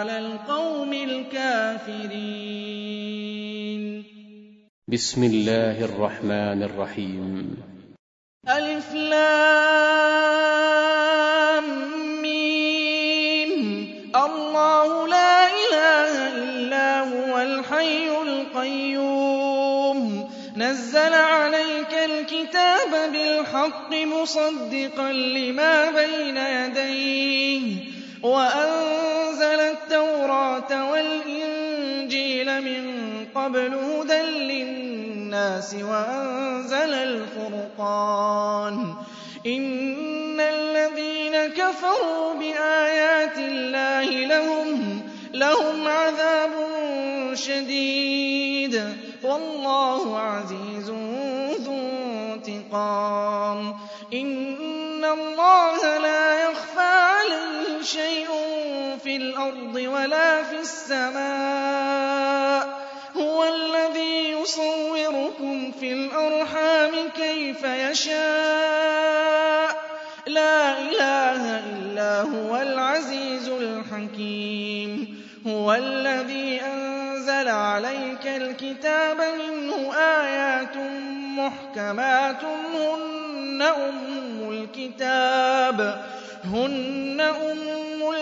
عَلَى الْقَوْمِ الْكَافِرِينَ. بسم الله الرحمن الرحيم. ألف لام ميم. الله لا إله إلا هو الحي القيوم. نزل عليك الكتاب بالحق مصدقا لما بين يديه. وَأَنزَلَ التَّوْرَاةَ وَالْإِنجِيلَ مِن قَبْلُ هُدًى لِّلنَّاسِ وَأَنزَلَ الْفُرْقَانَ ۗ. إِنَّ الَّذِينَ كَفَرُوا بِآيَاتِ اللَّهِ لَهُمْ عَذَابٌ شَدِيدٌ ۗ. وَاللَّهُ عَزِيزٌ ذُو انتِقَامٍ. إِنَّ اللَّهَ لَا شيء في الأرض ولا في السماء. هو الذي يصوركم في الأرحام كيف يشاء. لا إله إلا هو العزيز الحكيم. هو الذي أنزل عليك الكتاب منه آيات محكمات. هن أم الكتاب. هن أم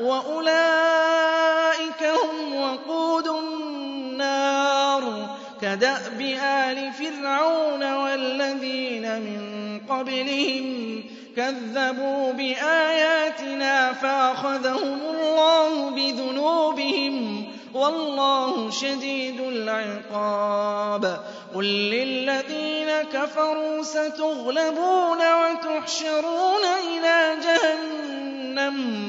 وَأُولَٰئِكَ هُمْ وَقُودُ النَّارِ كَدَأْبِ آلِ فِرْعَوْنَ وَالَّذِينَ مِن قَبْلِهِمْ كَذَّبُوا بِآيَاتِنَا فَأَخَذَهُمُ اللَّهُ بِذُنُوبِهِمْ وَاللَّهُ شَدِيدُ الْعِقَابِ قُل لِّلَّذِينَ كَفَرُوا سَتُغْلَبُونَ وَتُحْشَرُونَ إِلَىٰ جَهَنَّمَ